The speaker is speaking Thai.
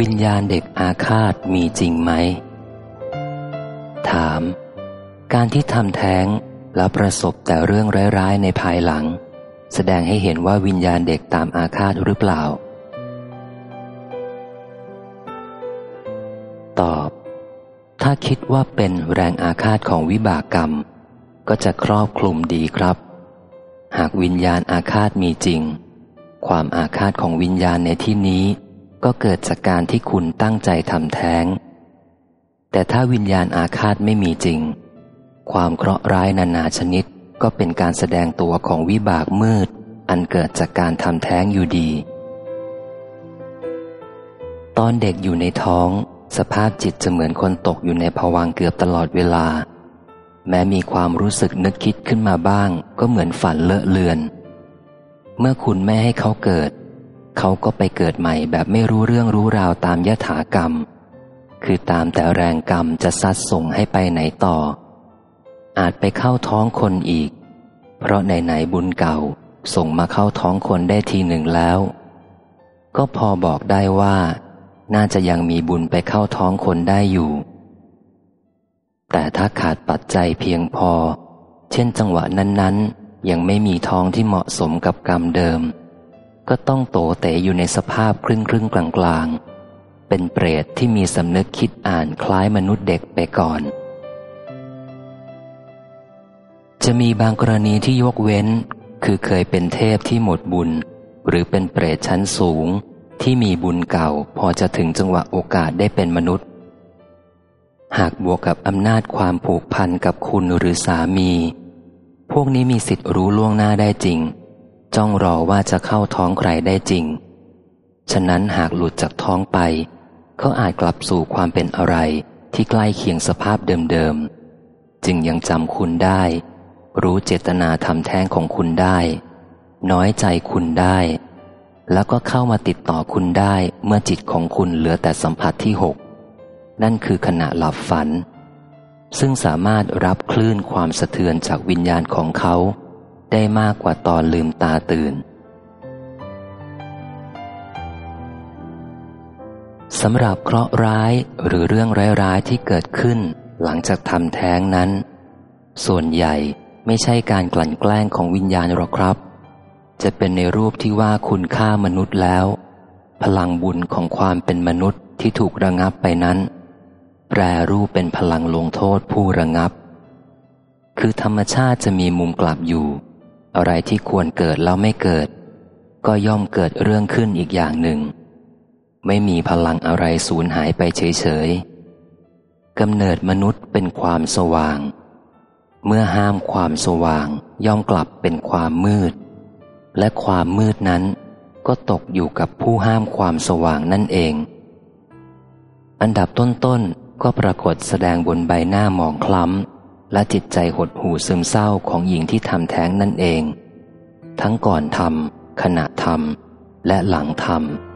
วิญญาณเด็กอาฆาตมีจริงไหม ถาม การที่ทำแท้งแล้วประสบแต่เรื่องร้ายๆในภายหลัง แสดงให้เห็นว่าวิญญาณเด็กตามอาฆาตหรือเปล่า ตอบ ถ้าคิดว่าเป็นแรงอาฆาตของวิบากกรรม ก็จะครอบคลุมดีครับ หากวิญญาณอาฆาตมีจริง ความอาฆาตของวิญญาณในที่นี้ ก็เกิดจากการที่คุณตั้งใจทำแท้ง แต่ถ้าวิญญาณอาฆาตไม่มีจริง ความเคราะห์ร้ายนานาชนิดก็เป็นการแสดงตัวของวิบากมืด อันเกิดจากการทำแท้งอยู่ดี ตอนเด็กอยู่ในท้อง สภาพจิตจะเหมือนคนตกอยู่ในภวังเกือบตลอดเวลา แม้มีความรู้สึกนึกคิดขึ้นมาบ้าง ก็เหมือนฝันเลอะเลือน เมื่อคุณไม่ให้เขาเกิด เขาก็ไปเกิดใหม่แบบไม่รู้เรื่องรู้ราวตามยถากรรม คือตามแต่แรงกรรมจะซัดส่งให้ไปไหนต่อ อาจไปเข้าท้องคนอีก เพราะไหนๆบุญเก่าส่งมาเข้าท้องคนได้ทีหนึ่งแล้ว ก็พอบอกได้ว่า น่าจะยังมีบุญไปเข้าท้องคนได้อยู่ แต่ถ้าขาดปัจจัยเพียงพอ เช่นจังหวะนั้นๆ ยังไม่มีท้องที่เหมาะสมกับกรรมเดิม ก็ต้องโตเตะอยู่ในสภาพครึ่งครึ่งกลางกลางๆเป็นเปรตที่มีสำนึกคิดอ่านคล้ายมนุษย์เด็กไปก่อน จะมีบางกรณีที่ยกเว้น คือเคยเป็นเทพที่หมดบุญ หรือเป็นเปรตชั้นสูง ที่มีบุญเก่าพอจะถึงจังหวะโอกาสได้เป็นมนุษย์ หากบวกกับอำนาจความผูกพันกับคุณหรือสามี พวกนี้มีสิทธิ์รู้ล่วงหน้าได้จริง จ้องรอว่าจะเข้าท้องใครได้จริง ฉะนั้นหากหลุดจากท้องไป เขาอาจกลับสู่ความเป็นอะไรที่ใกล้เคียงสภาพเดิมๆ จึงยังจำคุณได้ รู้เจตนาทำแท้งของคุณได้ น้อยใจคุณได้ แล้วก็เข้ามาติดต่อคุณได้เมื่อจิตของคุณเหลือแต่สัมผัสที่หกนั่นคือขณะหลับฝัน ซึ่งสามารถรับคลื่นความสะเทือนจากวิญญาณของเขา ได้มากกว่าตอนลืมตาตื่นสำหรับเคราะห์ร้ายหรือเรื่องร้ายๆที่เกิดขึ้น หลังจากทำแท้งนั้น ส่วนใหญ่ไม่ใช่การกลั่นแกล้งของวิญญาณหรอกครับ จะเป็นในรูปที่ว่าคุณฆ่ามนุษย์แล้ว พลังบุญของความเป็นมนุษย์ที่ถูกระงับไปนั้น แปรรูปเป็นพลังลงโทษผู้ระงับ คือธรรมชาติจะมีมุมกลับอยู่ อะไรที่ควรเกิดแล้วไม่เกิด ก็ย่อมเกิดเรื่องขึ้นอีกอย่างหนึ่ง ไม่มีพลังอะไรสูญหายไปเฉยๆกำเนิดมนุษย์เป็นความสว่าง เมื่อห้ามความสว่างย่อมกลับเป็นความมืด และความมืดนั้นก็ตกอยู่กับผู้ห้ามความสว่างนั่นเอง อันดับต้นๆก็ปรากฏแสดงบนใบหน้าหมองคล้ำ และจิตใจหดหู่ซึมเศร้าของหญิงที่ทำแท้งนั่นเอง ทั้งก่อนทำขณะทำและหลังทำ